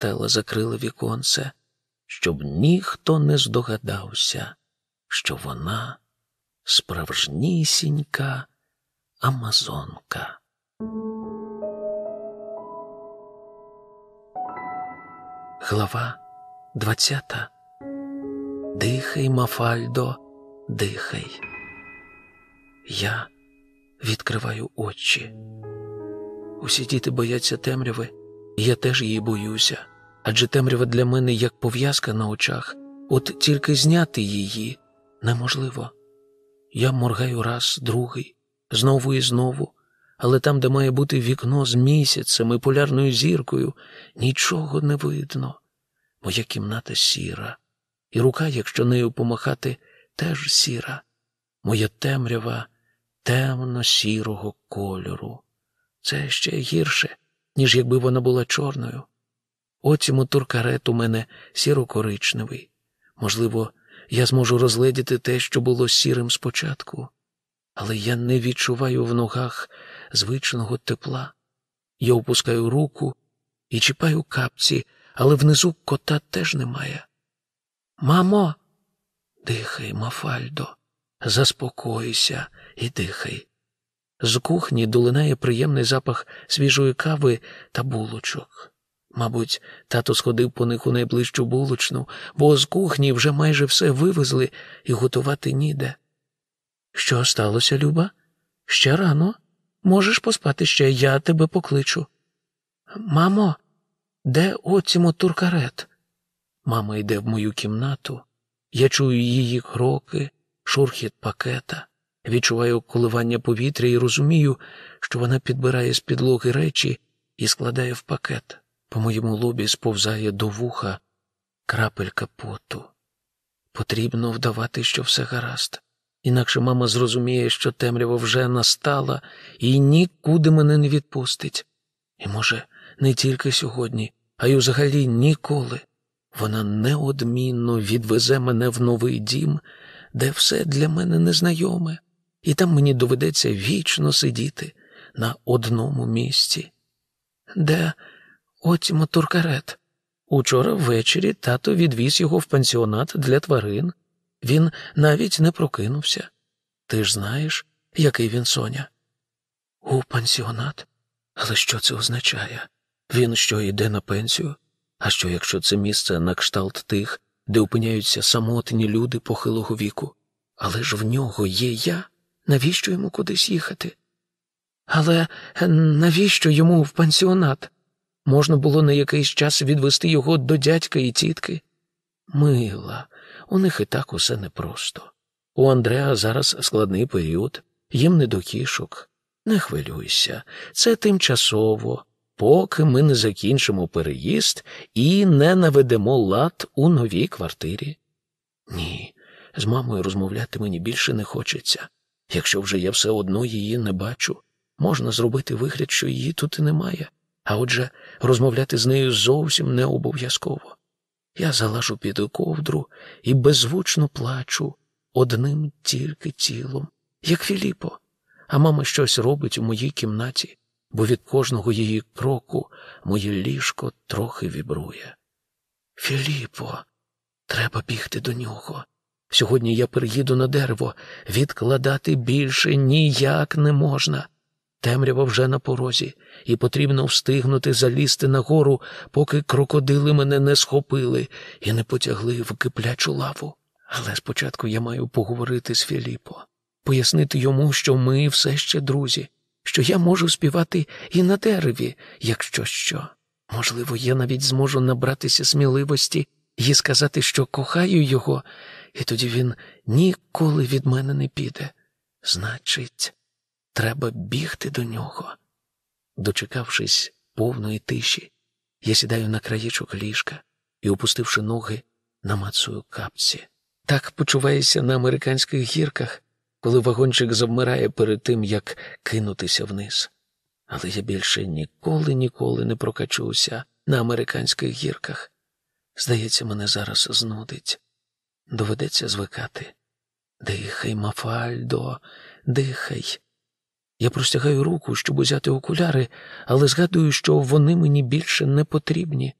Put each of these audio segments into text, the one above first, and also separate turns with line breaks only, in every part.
Тела закрила віконце, щоб ніхто не здогадався, що вона справжнісінька амазонка. Глава двадцята. Дихай, Мафальдо, дихай. Я відкриваю очі. Усі діти бояться темряви, і я теж її боюся. Адже темрява для мене як пов'язка на очах, от тільки зняти її неможливо. Я моргаю раз, другий, знову і знову, але там, де має бути вікно з місяцем і полярною зіркою, нічого не видно. Моя кімната сіра, і рука, якщо нею помахати, теж сіра. Моя темрява темно-сірого кольору. Це ще гірше, ніж якби вона була чорною. Оцім туркарет у мене сіро-коричневий. Можливо, я зможу розгледіти те, що було сірим спочатку, але я не відчуваю в ногах звичного тепла. Я опускаю руку і чіпаю капці, але внизу кота теж немає. Мамо, дихай, Мафальдо, заспокойся і дихай. З кухні долинає приємний запах свіжої кави та булочок. Мабуть, тато сходив по них у найближчу булочну, бо з кухні вже майже все вивезли і готувати ніде. Що сталося, Люба? Ще рано. Можеш поспати ще, я тебе покличу. Мамо, де оцімо туркарет? Мама йде в мою кімнату. Я чую її кроки, шурхіт пакета, відчуваю коливання повітря і розумію, що вона підбирає з підлоги речі і складає в пакет. По моєму лобі сповзає до вуха крапелька поту. Потрібно вдавати, що все гаразд. Інакше мама зрозуміє, що темрява вже настала і нікуди мене не відпустить. І, може, не тільки сьогодні, а й взагалі ніколи. Вона неодмінно відвезе мене в новий дім, де все для мене незнайоме, і там мені доведеться вічно сидіти на одному місці. Де Отімо туркарет. Учора ввечері тато відвіз його в пансіонат для тварин. Він навіть не прокинувся. Ти ж знаєш, який він Соня? У пансіонат? Але що це означає? Він що йде на пенсію? А що, якщо це місце на кшталт тих, де опиняються самотні люди похилого віку? Але ж в нього є я. Навіщо йому кудись їхати? Але навіщо йому в пансіонат? Можна було на якийсь час відвести його до дядька і тітки. Мила, у них і так усе непросто. У Андреа зараз складний період, їм не до кішок. Не хвилюйся, це тимчасово, поки ми не закінчимо переїзд і не наведемо лад у новій квартирі. Ні, з мамою розмовляти мені більше не хочеться. Якщо вже я все одно її не бачу, можна зробити вигляд, що її тут і немає а отже, розмовляти з нею зовсім не обов'язково. Я залажу під ковдру і беззвучно плачу одним тільки тілом, як Філіппо, а мама щось робить у моїй кімнаті, бо від кожного її кроку моє ліжко трохи вібрує. Філіппо, треба бігти до нього. Сьогодні я переїду на дерево, відкладати більше ніяк не можна. Темрява вже на порозі, і потрібно встигнути залізти нагору, поки крокодили мене не схопили і не потягли в киплячу лаву. Але спочатку я маю поговорити з Філіппо, пояснити йому, що ми все ще друзі, що я можу співати і на дереві, якщо що. Можливо, я навіть зможу набратися сміливості і сказати, що кохаю його, і тоді він ніколи від мене не піде. Значить. Треба бігти до нього. Дочекавшись повної тиші, я сідаю на краєчок ліжка і, опустивши ноги, намацую капці. Так почуваєшся на американських гірках, коли вагончик завмирає перед тим, як кинутися вниз. Але я більше ніколи ніколи не прокачуся на американських гірках. Здається, мене зараз знудить. Доведеться звикати. Дихай, Мафальдо, дихай. Я простягаю руку, щоб узяти окуляри, але згадую, що вони мені більше не потрібні.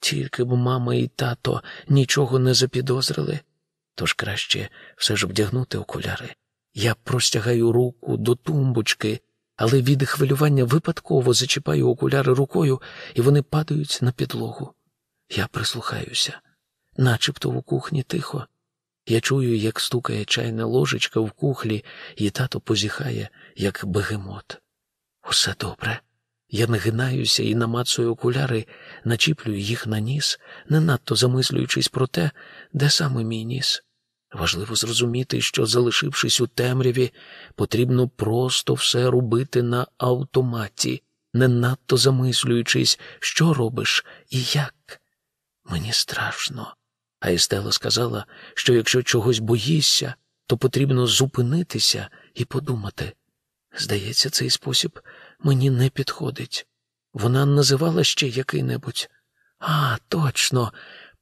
Тільки б мама і тато нічого не запідозрили, тож краще все ж вдягнути окуляри. Я простягаю руку до тумбочки, але від хвилювання випадково зачіпаю окуляри рукою, і вони падають на підлогу. Я прислухаюся, начебто у кухні тихо. Я чую, як стукає чайна ложечка в кухлі, і тато позіхає, як бегемот. Усе добре. Я нагинаюся і намацую окуляри, начіплюю їх на ніс, не надто замислюючись про те, де саме мій ніс. Важливо зрозуміти, що, залишившись у темряві, потрібно просто все робити на автоматі, не надто замислюючись, що робиш і як. Мені страшно. А Естела сказала, що якщо чогось боїшся, то потрібно зупинитися і подумати. Здається, цей спосіб мені не підходить. Вона називала ще який-небудь. А, точно,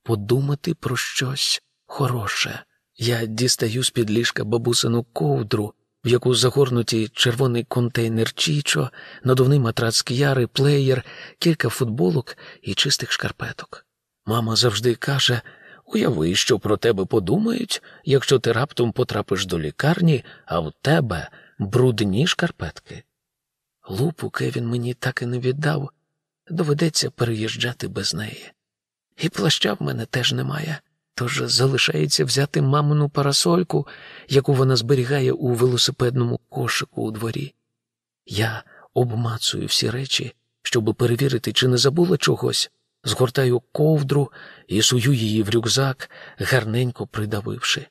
подумати про щось хороше. Я дістаю з під ліжка бабусину ковдру, в яку загорнуті червоний контейнер Чічо, надувний матрац к'яри, плеєр, кілька футболок і чистих шкарпеток. Мама завжди каже: уяви, що про тебе подумають, якщо ти раптом потрапиш до лікарні, а в тебе брудні шкарпетки. Лупу Кевін мені так і не віддав, доведеться переїжджати без неї. І плаща в мене теж немає, тож залишається взяти мамину парасольку, яку вона зберігає у велосипедному кошику у дворі. Я обмацую всі речі, щоб перевірити, чи не забула чогось, згортаю ковдру і сую її в рюкзак, гарненько придавивши.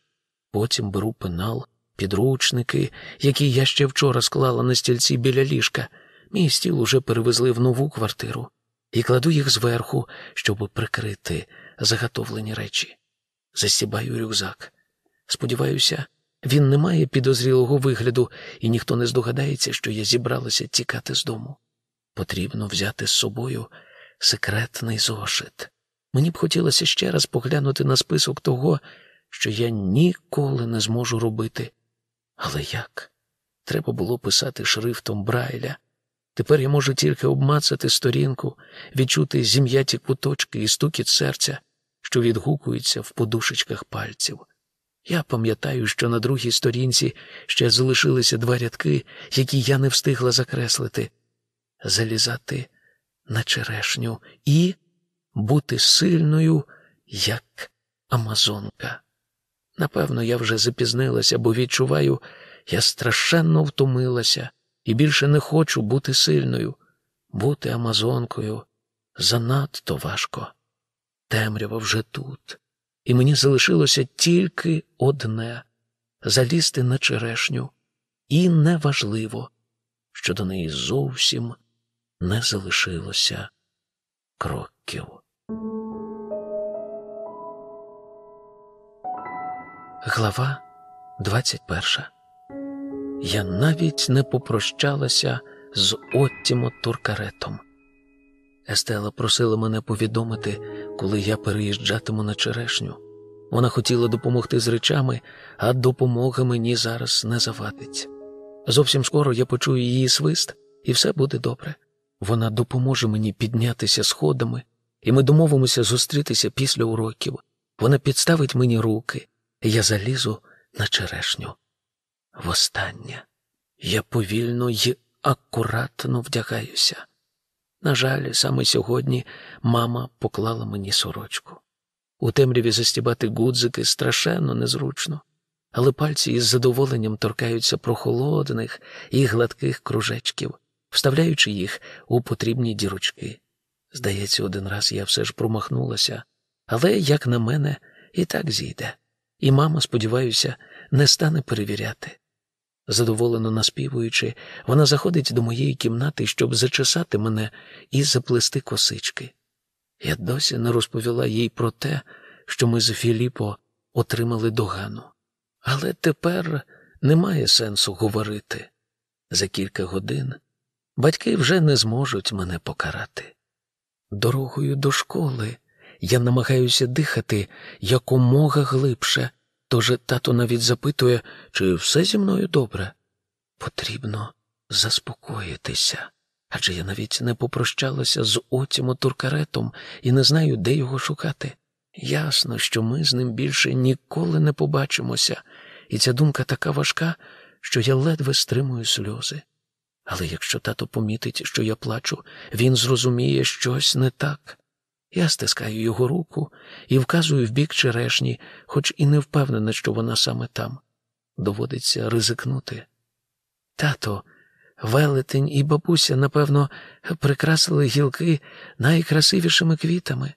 Потім беру пенал підручники, які я ще вчора склала на стільці біля ліжка. Мій стіл уже перевезли в нову квартиру і кладу їх зверху, щоб прикрити заготовлені речі. Засібаю рюкзак. Сподіваюся, він не має підозрілого вигляду, і ніхто не здогадається, що я зібралася тікати з дому. Потрібно взяти з собою секретний зошит. Мені б хотілося ще раз поглянути на список того, що я ніколи не зможу робити, але як? Треба було писати шрифтом Брайля. Тепер я можу тільки обмацати сторінку, відчути зім'яті куточки і стукіт серця, що відгукуються в подушечках пальців. Я пам'ятаю, що на другій сторінці ще залишилися два рядки, які я не встигла закреслити залізати на черешню і бути сильною, як Амазонка. Напевно, я вже запізнилася, бо відчуваю, я страшенно втомилася і більше не хочу бути сильною. Бути Амазонкою занадто важко. Темрява вже тут, і мені залишилося тільки одне залізти на черешню, і неважливо, що до неї зовсім не залишилося кроків. Глава 21 Я навіть не попрощалася з Оттімо Туркаретом. Естела просила мене повідомити, коли я переїжджатиму на черешню. Вона хотіла допомогти з речами, а допомога мені зараз не завадить. Зовсім скоро я почую її свист, і все буде добре. Вона допоможе мені піднятися сходами, і ми домовимося зустрітися після уроків. Вона підставить мені руки я залізу на черешню. Востаннє я повільно й акуратно вдягаюся. На жаль, саме сьогодні мама поклала мені сорочку. У темряві застібати гудзики страшенно незручно, але пальці із задоволенням торкаються прохолодних і гладких кружечків, вставляючи їх у потрібні дірочки. Здається, один раз я все ж промахнулася, але, як на мене, і так зійде і мама, сподіваюся, не стане перевіряти. Задоволено наспівуючи, вона заходить до моєї кімнати, щоб зачесати мене і заплести косички. Я досі не розповіла їй про те, що ми з Філіпо отримали догану. Але тепер немає сенсу говорити. За кілька годин батьки вже не зможуть мене покарати. Дорогою до школи я намагаюся дихати якомога глибше, тож тато навіть запитує, чи все зі мною добре. Потрібно заспокоїтися. Адже я навіть не попрощалася з Отімо Туркаретом і не знаю, де його шукати. Ясно, що ми з ним більше ніколи не побачимося, і ця думка така важка, що я ледве стримую сльози. Але якщо тато помітить, що я плачу, він зрозуміє щось не так. Я стискаю його руку і вказую в бік черешні, хоч і не впевнена, що вона саме там. Доводиться ризикнути. Тато, велетень і бабуся, напевно, прикрасили гілки найкрасивішими квітами.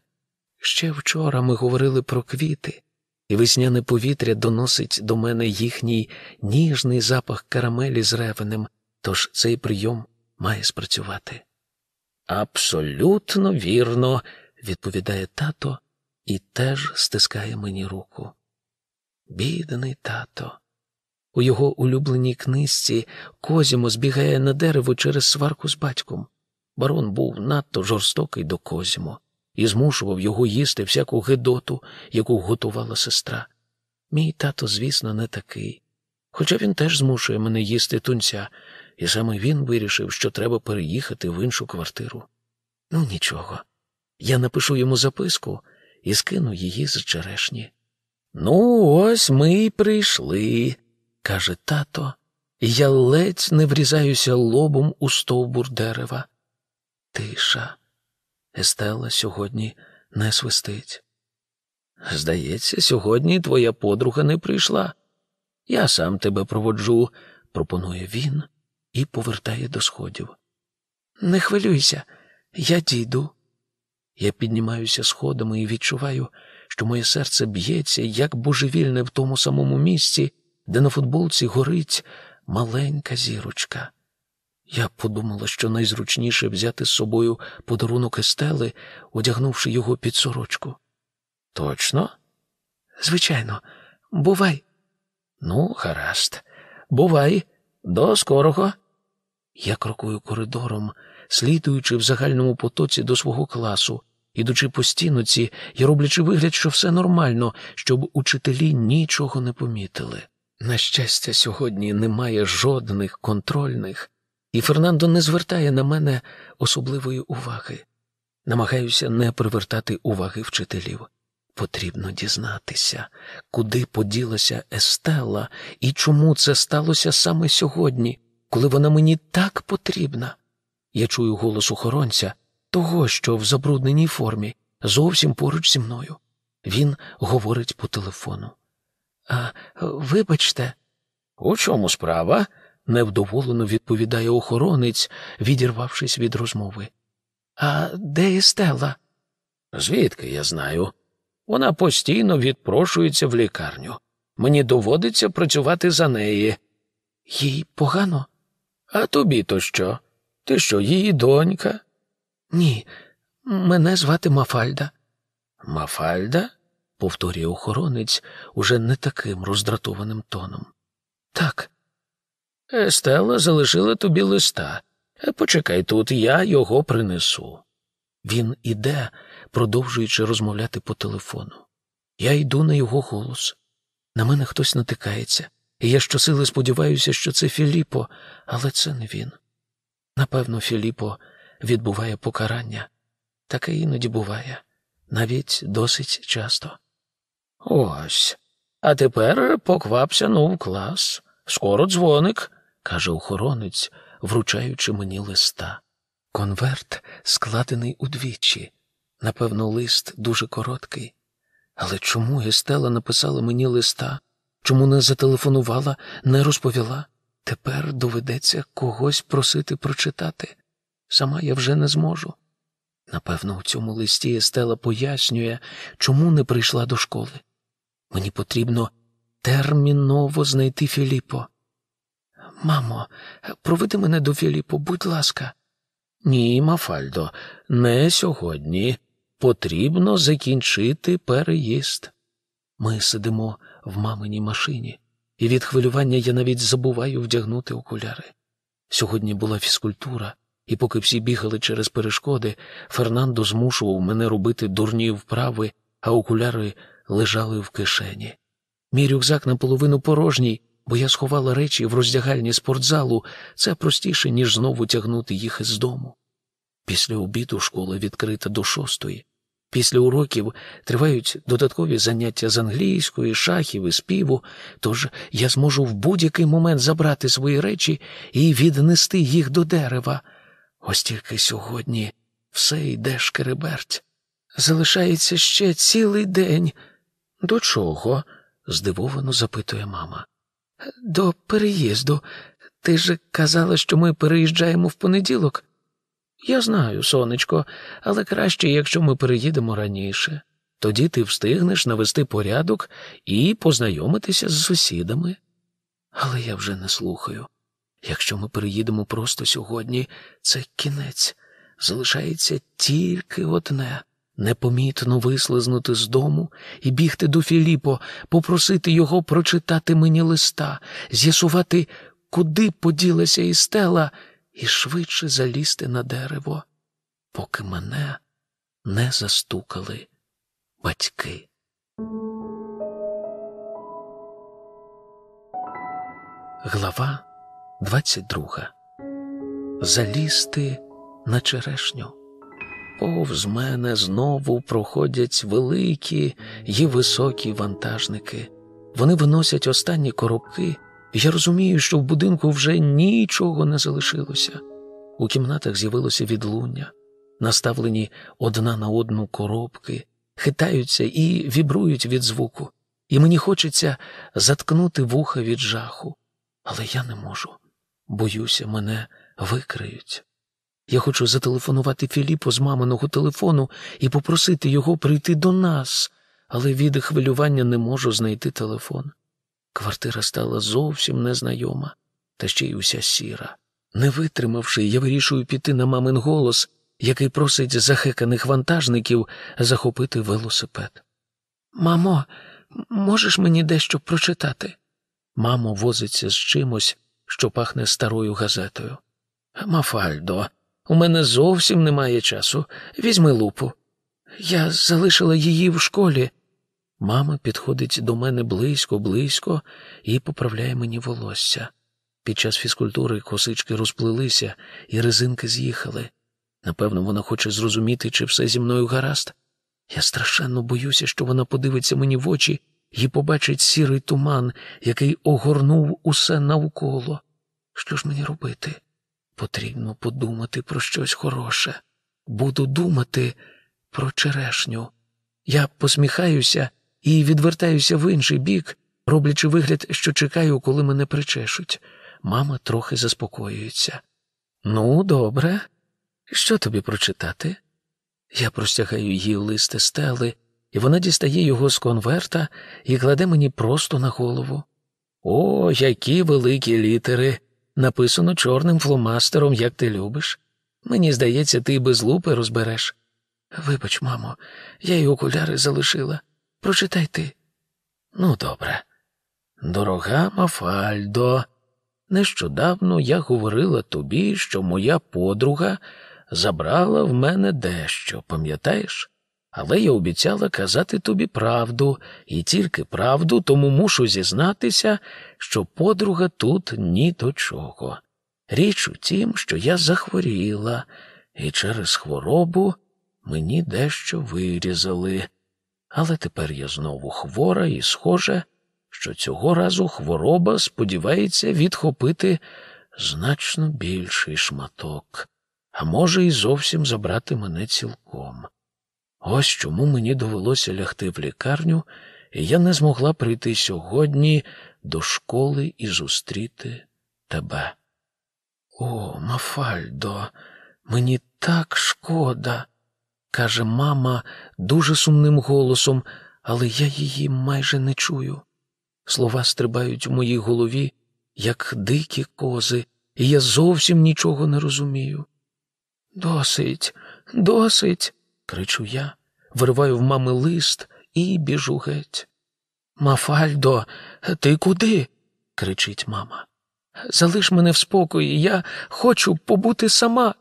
Ще вчора ми говорили про квіти, і весняне повітря доносить до мене їхній ніжний запах карамелі з ревенем, тож цей прийом має спрацювати. Абсолютно вірно, відповідає тато і теж стискає мені руку. Бідний тато. У його улюбленій книжці Козімо збігає на дерево через сварку з батьком. Барон був надто жорстокий до Козімо і змушував його їсти всяку гидоту, яку готувала сестра. Мій тато, звісно, не такий. Хоча він теж змушує мене їсти тунця, і саме він вирішив, що треба переїхати в іншу квартиру. Ну, нічого. Я напишу йому записку і скину її з черешні. Ну, ось ми й прийшли, каже тато, і я ледь не врізаюся лобом у стовбур дерева. Тиша. Естела сьогодні не свистить. Здається, сьогодні твоя подруга не прийшла. Я сам тебе проводжу, пропонує він і повертає до сходів. Не хвилюйся, я дійду. Я піднімаюся сходами і відчуваю, що моє серце б'ється, як божевільне в тому самому місці, де на футболці горить маленька зірочка. Я подумала, що найзручніше взяти з собою подарунок Естели, одягнувши його під сорочку. Точно? Звичайно, бувай. Ну, гаразд, бувай, до скорого. Я крокую коридором, слідуючи в загальному потоці до свого класу, ідучи по стіноці і роблячи вигляд, що все нормально, щоб учителі нічого не помітили. На щастя, сьогодні немає жодних контрольних, і Фернандо не звертає на мене особливої уваги. Намагаюся не привертати уваги вчителів. Потрібно дізнатися, куди поділася Естела і чому це сталося саме сьогодні, коли вона мені так потрібна. Я чую голос охоронця, того, що в забрудненій формі, зовсім поруч зі мною. Він говорить по телефону. А вибачте, у чому справа? невдоволено відповідає охоронець, відірвавшись від розмови. А де Естела? Звідки я знаю? Вона постійно відпрошується в лікарню. Мені доводиться працювати за неї. Їй погано? А тобі то що? Ти що, її донька? Ні, мене звати Мафальда. Мафальда? повторює охоронець уже не таким роздратованим тоном. Так. Естела залишила тобі листа. Почекай тут, я його принесу. Він іде, продовжуючи розмовляти по телефону. Я йду на його голос. На мене хтось натикається, і я щосили сподіваюся, що це Філіппо, але це не він. Напевно, Філіппо відбуває покарання. Таке іноді буває, навіть досить часто. Ось. А тепер поквапся ну в клас. Скоро дзвоник, каже охоронець, вручаючи мені листа. Конверт складений удвічі. Напевно, лист дуже короткий. Але чому Естела написала мені листа? Чому не зателефонувала, не розповіла? Тепер доведеться когось просити прочитати. Сама я вже не зможу. Напевно, у цьому листі Естела пояснює, чому не прийшла до школи. Мені потрібно терміново знайти Філіппо. Мамо, проведи мене до Філіппо, будь ласка. Ні, Мафальдо, не сьогодні. Потрібно закінчити переїзд. Ми сидимо в маминій машині, і від хвилювання я навіть забуваю вдягнути окуляри. Сьогодні була фізкультура, і поки всі бігали через перешкоди, Фернандо змушував мене робити дурні вправи, а окуляри лежали в кишені. Мій рюкзак наполовину порожній, бо я сховала речі в роздягальні спортзалу, це простіше, ніж знову тягнути їх із дому. Після обіду школа відкрита до шостої. Після уроків тривають додаткові заняття з англійської, шахів і співу, тож я зможу в будь-який момент забрати свої речі і віднести їх до дерева. Ось тільки сьогодні все йде шкереберть. Залишається ще цілий день. До чого? здивовано запитує мама. До переїзду. Ти ж казала, що ми переїжджаємо в понеділок. Я знаю, сонечко, але краще, якщо ми переїдемо раніше. Тоді ти встигнеш навести порядок і познайомитися з сусідами. Але я вже не слухаю. Якщо ми переїдемо просто сьогодні, це кінець. Залишається тільки одне непомітно вислизнути з дому і бігти до Філіпо, попросити його прочитати мені листа, з'ясувати, куди поділася Істела, і швидше залізти на дерево, поки мене не застукали батьки. Глава 22. Залізти на черешню. Повз мене знову проходять великі й високі вантажники. Вони виносять останні коробки, я розумію, що в будинку вже нічого не залишилося. У кімнатах з'явилося відлуння, наставлені одна на одну коробки, хитаються і вібрують від звуку, і мені хочеться заткнути вуха від жаху. Але я не можу. Боюся, мене викриють. Я хочу зателефонувати Філіпу з маминого телефону і попросити його прийти до нас, але від хвилювання не можу знайти телефон. Квартира стала зовсім незнайома, та ще й уся сіра. Не витримавши, я вирішую піти на мамин голос, який просить захеканих вантажників захопити велосипед. Мамо, можеш мені дещо прочитати? Мамо возиться з чимось, що пахне старою газетою. Мафальдо, у мене зовсім немає часу. Візьми лупу. Я залишила її в школі. Мама підходить до мене близько, близько і поправляє мені волосся. Під час фізкультури косички розплилися, і резинки з'їхали. Напевно, вона хоче зрозуміти, чи все зі мною гаразд. Я страшенно боюся, що вона подивиться мені в очі і побачить сірий туман, який огорнув усе навколо. Що ж мені робити? Потрібно подумати про щось хороше. Буду думати про черешню. Я посміхаюся і відвертаюся в інший бік, роблячи вигляд, що чекаю, коли мене причешуть. Мама трохи заспокоюється. Ну, добре. Що тобі прочитати? Я простягаю їй лист стели, і вона дістає його з конверта і кладе мені просто на голову. О, які великі літери! Написано чорним фломастером, як ти любиш. Мені здається, ти без лупи розбереш. Вибач, мамо, я й окуляри залишила. Прочитай ти. Ну, добре. Дорога Мафальдо, нещодавно я говорила тобі, що моя подруга забрала в мене дещо, пам'ятаєш? Але я обіцяла казати тобі правду, і тільки правду, тому мушу зізнатися, що подруга тут ні до чого. Річ у тім, що я захворіла, і через хворобу мені дещо вирізали. Але тепер я знову хвора, і схоже, що цього разу хвороба сподівається відхопити значно більший шматок, а може, і зовсім забрати мене цілком. Ось чому мені довелося лягти в лікарню, і я не змогла прийти сьогодні до школи і зустріти тебе. О, Мафальдо, мені так шкода, каже мама дуже сумним голосом, але я її майже не чую. Слова стрибають у моїй голові, як дикі кози, і я зовсім нічого не розумію. Досить, досить кричу я, вириваю в мами лист і біжу геть. Мафальдо, ти куди? кричить мама. Залиш мене в спокої, я хочу побути сама.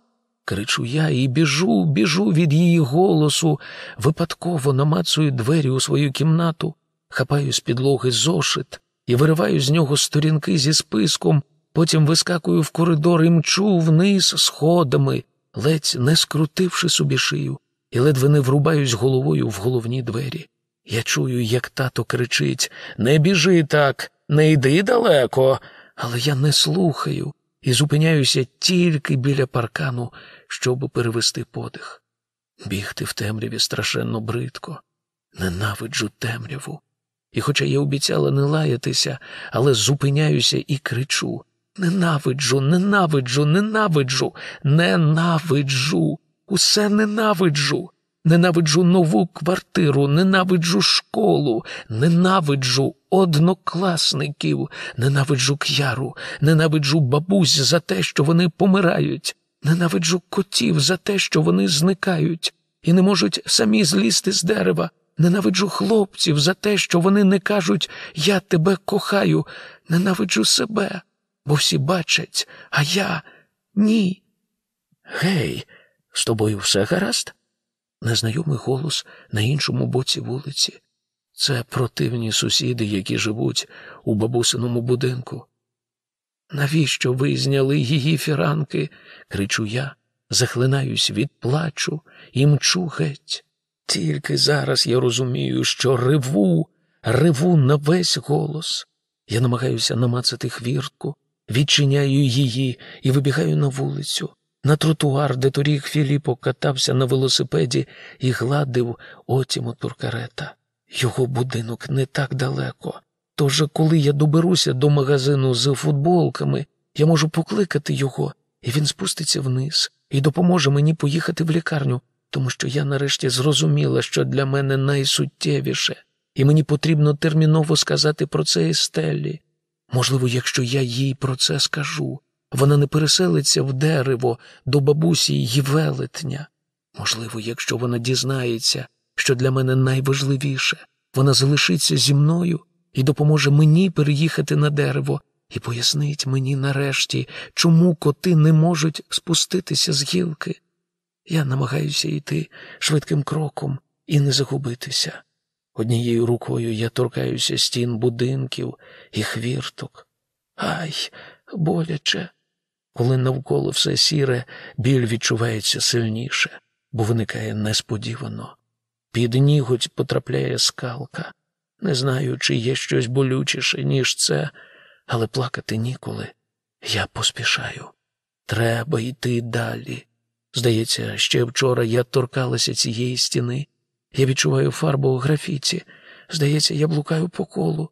Кричу я і біжу, біжу від її голосу, випадково намацую двері у свою кімнату, хапаю з підлоги зошит і вириваю з нього сторінки зі списком, потім вискакую в коридор і мчу вниз сходами, ледь не скрутивши собі шию, і ледве не врубаюсь головою в головні двері. Я чую, як тато кричить Не біжи так, не йди далеко. Але я не слухаю і зупиняюся тільки біля паркану, щоб перевести подих. Бігти в темряві страшенно бридко, ненавиджу темряву. І, хоча я обіцяла не лаятися, але зупиняюся і кричу Ненавиджу, ненавиджу, ненавиджу, ненавиджу, усе ненавиджу. Ненавиджу нову квартиру, ненавиджу школу, ненавиджу однокласників, ненавиджу к'яру, ненавиджу бабусь за те, що вони помирають, ненавиджу котів за те, що вони зникають, і не можуть самі злізти з дерева. Ненавиджу хлопців за те, що вони не кажуть Я тебе кохаю, ненавиджу себе, бо всі бачать, а я ні. Гей, з тобою все гаразд? Незнайомий голос на іншому боці вулиці. Це противні сусіди, які живуть у бабусиному будинку. Навіщо ви зняли її фіранки? кричу я, захлинаюсь від плачу і мчу геть. Тільки зараз я розумію, що реву, реву на весь голос. Я намагаюся намацати хвіртку, відчиняю її і вибігаю на вулицю, на тротуар, де торік Філіппо катався на велосипеді і гладив отіму туркарета. Його будинок не так далеко. Тож, коли я доберуся до магазину з футболками, я можу покликати його, і він спуститься вниз і допоможе мені поїхати в лікарню, тому що я нарешті зрозуміла, що для мене найсуттєвіше, і мені потрібно терміново сказати про це Естеллі. Можливо, якщо я їй про це скажу, вона не переселиться в дерево до бабусі й велетня. Можливо, якщо вона дізнається, що для мене найважливіше, вона залишиться зі мною і допоможе мені переїхати на дерево і пояснить мені нарешті, чому коти не можуть спуститися з гілки. Я намагаюся йти швидким кроком і не загубитися. Однією рукою я торкаюся стін будинків і хвірток. Ай, боляче. Коли навколо все сіре, біль відчувається сильніше, бо виникає несподівано. Під ніготь потрапляє скалка. Не знаю, чи є щось болючіше, ніж це, але плакати ніколи. Я поспішаю. Треба йти далі. Здається, ще вчора я торкалася цієї стіни. Я відчуваю фарбу у графіті. Здається, я блукаю по колу.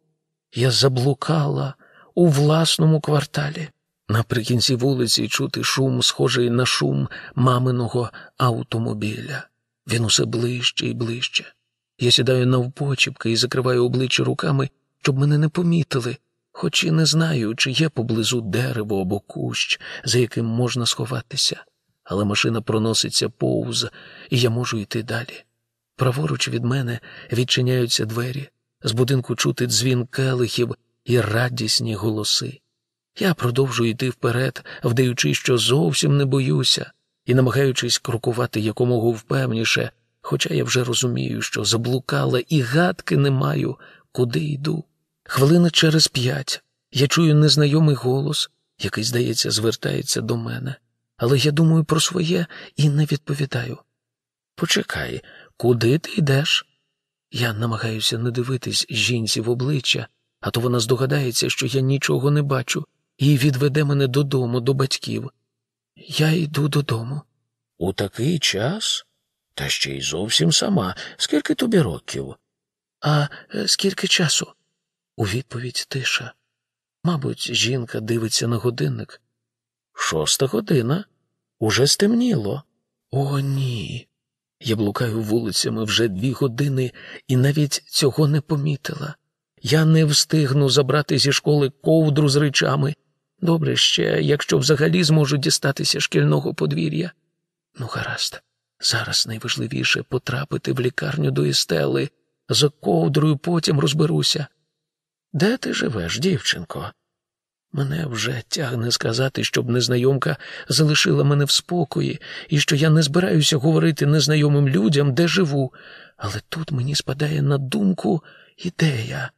Я заблукала у власному кварталі. Наприкінці вулиці чути шум, схожий на шум маминого автомобіля. Він усе ближче і ближче. Я сідаю навпочіпки і закриваю обличчя руками, щоб мене не помітили, хоч і не знаю, чи є поблизу дерево або кущ, за яким можна сховатися. Але машина проноситься повз, і я можу йти далі. Праворуч від мене відчиняються двері, з будинку чути дзвін келихів і радісні голоси. Я продовжую йти вперед, вдаючи, що зовсім не боюся, і намагаючись крокувати якомога впевніше, хоча я вже розумію, що заблукала і гадки не маю, куди йду. Хвилина через п'ять я чую незнайомий голос, який, здається, звертається до мене, але я думаю про своє і не відповідаю. Почекай, куди ти йдеш? Я намагаюся не дивитись жінці в обличчя, а то вона здогадається, що я нічого не бачу, і відведе мене додому, до батьків. Я йду додому. У такий час? Та ще й зовсім сама. Скільки тобі років? А е, скільки часу? У відповідь тиша. Мабуть, жінка дивиться на годинник. Шоста година. Уже стемніло. О, ні. Я блукаю вулицями вже дві години і навіть цього не помітила. Я не встигну забрати зі школи ковдру з речами. Добре ще, якщо взагалі зможу дістатися шкільного подвір'я. Ну, гаразд, зараз найважливіше потрапити в лікарню до Істели. За ковдрою потім розберуся. Де ти живеш, дівчинко? Мене вже тягне сказати, щоб незнайомка залишила мене в спокої, і що я не збираюся говорити незнайомим людям, де живу, але тут мені спадає на думку ідея.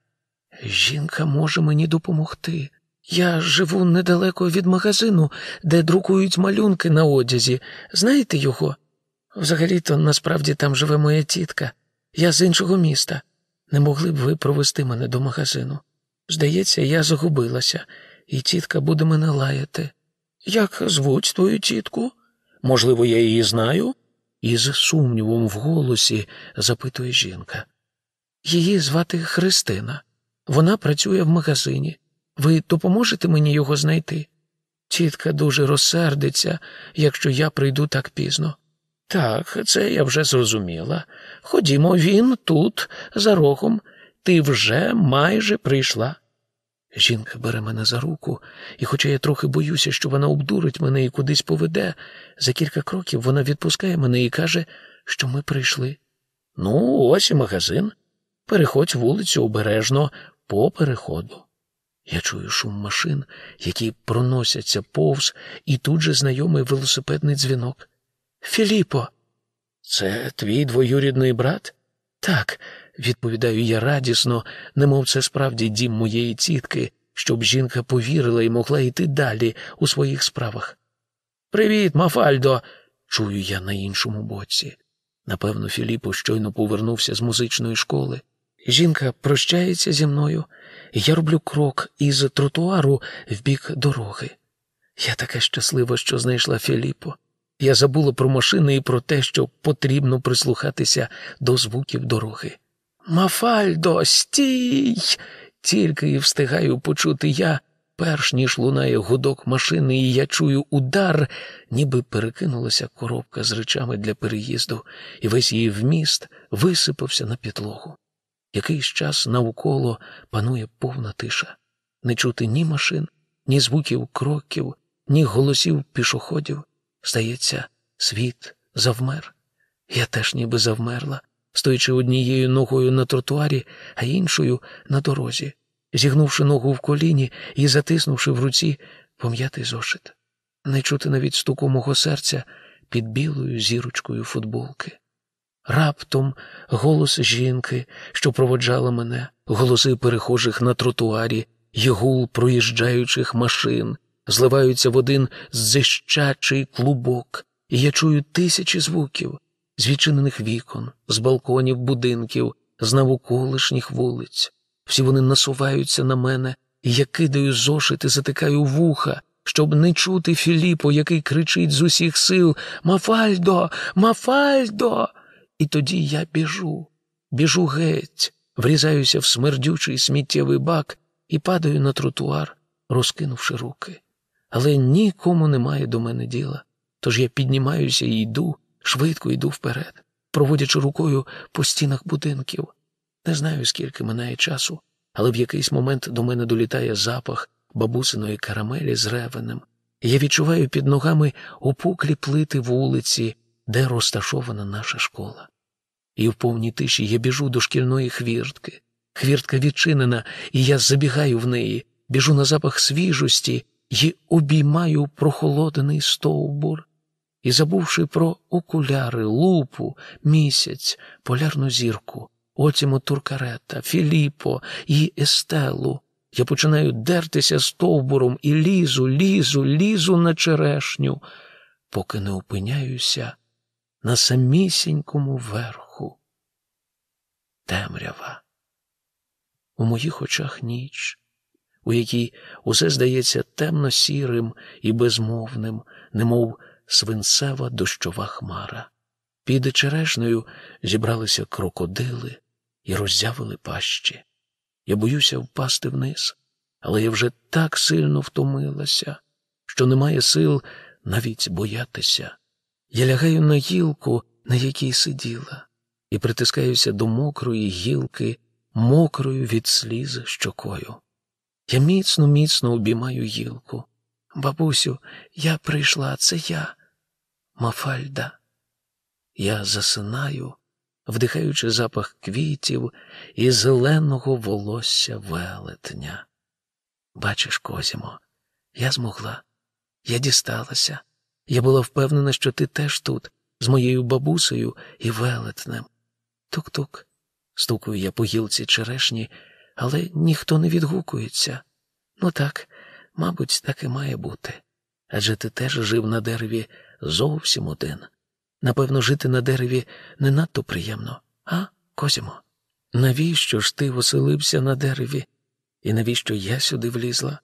Жінка може мені допомогти. Я живу недалеко від магазину, де друкують малюнки на одязі. Знаєте його? Взагалі-то насправді там живе моя тітка. Я з іншого міста. Не могли б ви провести мене до магазину? Здається, я загубилася, і тітка буде мене лаяти. Як звуть твою тітку? Можливо, я її знаю? Із сумнівом в голосі запитує жінка. Її звати Христина. Вона працює в магазині. Ви допоможете мені його знайти? Тітка дуже розсердиться, якщо я прийду так пізно. Так, це я вже зрозуміла. Ходімо, він тут, за рогом, ти вже майже прийшла. Жінка бере мене за руку, і, хоча я трохи боюся, що вона обдурить мене і кудись поведе, за кілька кроків вона відпускає мене і каже, що ми прийшли. Ну, ось і магазин. Переходь вулицю обережно по переходу. Я чую шум машин, які проносяться повз, і тут же знайомий велосипедний дзвінок. Філіпо, це твій двоюрідний брат? Так, відповідаю я радісно, немов це справді дім моєї тітки, щоб жінка повірила і могла йти далі у своїх справах. Привіт, Мафальдо, чую я на іншому боці. Напевно, Філіппо щойно повернувся з музичної школи. Жінка прощається зі мною, я роблю крок із тротуару в бік дороги. Я така щаслива, що знайшла Філіппо. Я забула про машини і про те, що потрібно прислухатися до звуків дороги. Мафальдо, стій! Тільки і встигаю почути я, перш ніж лунає гудок машини, і я чую удар, ніби перекинулася коробка з речами для переїзду, і весь її вміст висипався на підлогу. Якийсь час навколо панує повна тиша. Не чути ні машин, ні звуків кроків, ні голосів пішоходів. Здається, світ завмер. Я теж ніби завмерла, стоячи однією ногою на тротуарі, а іншою на дорозі, зігнувши ногу в коліні і затиснувши в руці пом'ятий зошит. Не чути навіть стуку мого серця під білою зірочкою футболки. Раптом голос жінки, що проводжала мене, голоси перехожих на тротуарі, гул проїжджаючих машин, зливаються в один зищачий клубок, і я чую тисячі звуків з відчинених вікон, з балконів будинків, з навколишніх вулиць. Всі вони насуваються на мене, і я кидаю зошит і затикаю вуха, щоб не чути Філіппо, який кричить з усіх сил Мафальдо, Мафальдо. І тоді я біжу, біжу геть, врізаюся в смердючий сміттєвий бак і падаю на тротуар, розкинувши руки. Але нікому немає до мене діла. Тож я піднімаюся і йду, швидко йду вперед, проводячи рукою по стінах будинків. Не знаю, скільки минає часу, але в якийсь момент до мене долітає запах бабусиної карамелі з ревенем. Я відчуваю під ногами опуклі плити вулиці, де розташована наша школа. І в повній тиші я біжу до шкільної хвіртки. Хвіртка відчинена, і я забігаю в неї, біжу на запах свіжості і обіймаю прохолодений стовбур. І, забувши про окуляри, лупу, місяць, полярну зірку, Отімо Туркарета, Філіппо і Естелу, я починаю дертися стовбуром і лізу, лізу, лізу на черешню, поки не опиняюся на самісінькому верху. Темрява. У моїх очах ніч, у якій усе здається темно сірим і безмовним, немов свинцева дощова хмара. Під черешнею зібралися крокодили і роззявили пащі. Я боюся впасти вниз, але я вже так сильно втомилася, що немає сил навіть боятися. Я лягаю на гілку, на якій сиділа, і притискаюся до мокрої гілки, мокрою від сліз щокою. Я міцно, міцно обіймаю гілку. Бабусю, я прийшла, це я, Мафальда. Я засинаю, вдихаючи запах квітів і зеленого волосся велетня. Бачиш, Козімо, я змогла, я дісталася. Я була впевнена, що ти теж тут, з моєю бабусею і велетнем. Тук-тук, стукаю я по гілці черешні, але ніхто не відгукується. Ну так, мабуть, так і має бути. Адже ти теж жив на дереві зовсім один. Напевно, жити на дереві не надто приємно, а, Козімо? Навіщо ж ти оселився на дереві? І навіщо я сюди влізла?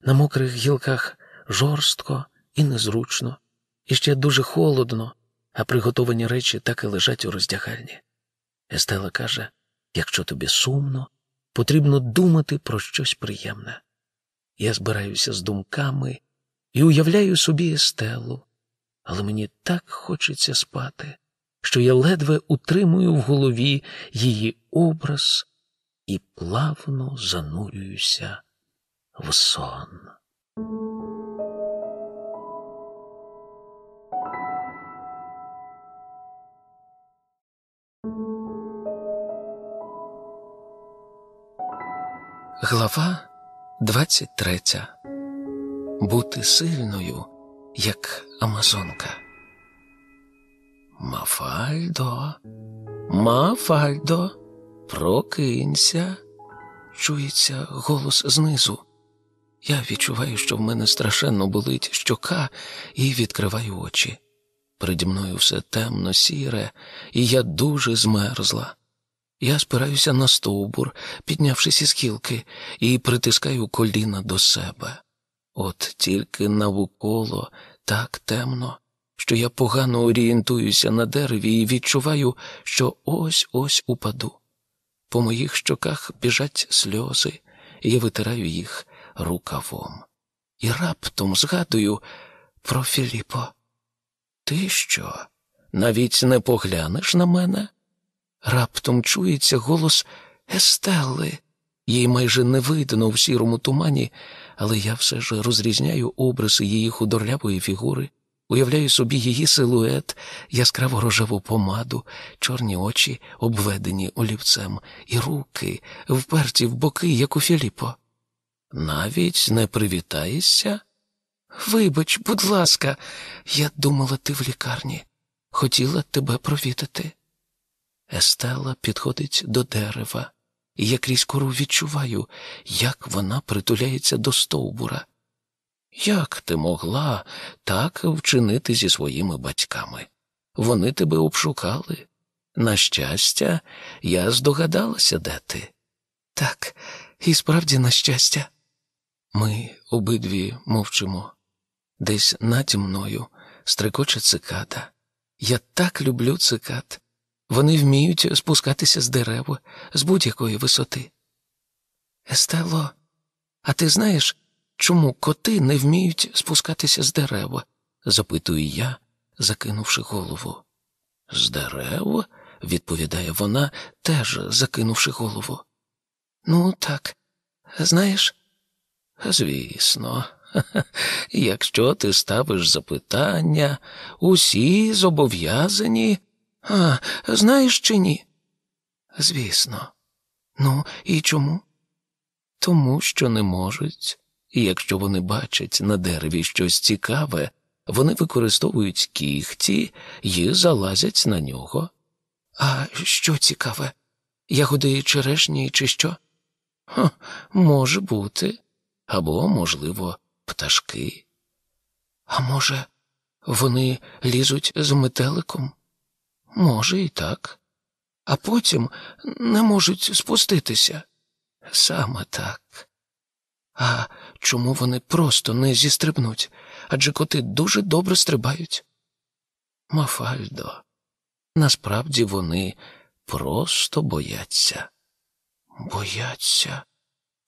На мокрих гілках жорстко і незручно, і ще дуже холодно, а приготовані речі так і лежать у роздягальні. Естела каже: якщо тобі сумно, потрібно думати про щось приємне. Я збираюся з думками і уявляю собі Естелу, але мені так хочеться спати, що я ледве утримую в голові її образ і плавно занурююся в сон. Глава 23. Бути сильною, як Амазонка. Мафальдо, Мафальдо, прокинься. Чується голос знизу. Я відчуваю, що в мене страшенно болить щока, і відкриваю очі. Переді мною все темно, сіре, і я дуже змерзла. Я спираюся на стовбур, піднявшись із гілки, і притискаю коліна до себе. От тільки навколо так темно, що я погано орієнтуюся на дереві і відчуваю, що ось ось упаду. По моїх щоках біжать сльози, і я витираю їх рукавом. І раптом згадую про Філіпо. Ти що? Навіть не поглянеш на мене? Раптом чується голос Естелли. Їй майже не видно в сірому тумані, але я все ж розрізняю обриси її худорлявої фігури, уявляю собі її силует, яскраво рожеву помаду, чорні очі, обведені олівцем, і руки, вперті в боки, як у Філіппо. Навіть не привітаєшся? Вибач, будь ласка, я думала, ти в лікарні. Хотіла тебе провідати. Естела підходить до дерева, і я крізь кору відчуваю, як вона притуляється до стовбура. Як ти могла так вчинити зі своїми батьками? Вони тебе обшукали. На щастя, я здогадалася, де ти. Так, і справді, на щастя. Ми обидві мовчимо. Десь наді мною стрикоче цикада. Я так люблю цикад. Вони вміють спускатися з дерева з будь-якої висоти. Естело, а ти знаєш, чому коти не вміють спускатися з дерева? запитую я, закинувши голову. З дерева? відповідає вона, теж закинувши голову. Ну, так, знаєш? Звісно, якщо ти ставиш запитання, усі зобов'язані. А, знаєш чи ні? Звісно. Ну, і чому? Тому що не можуть, і якщо вони бачать на дереві щось цікаве, вони використовують кігті і залазять на нього. А що цікаве? Ягоди черешні, чи що? Ха, Може бути, або, можливо, пташки. А може, вони лізуть з метеликом? Може, і так. А потім не можуть спуститися. Саме так. А чому вони просто не зістрибнуть? Адже коти дуже добре стрибають. Мафальдо, насправді вони просто бояться. Бояться?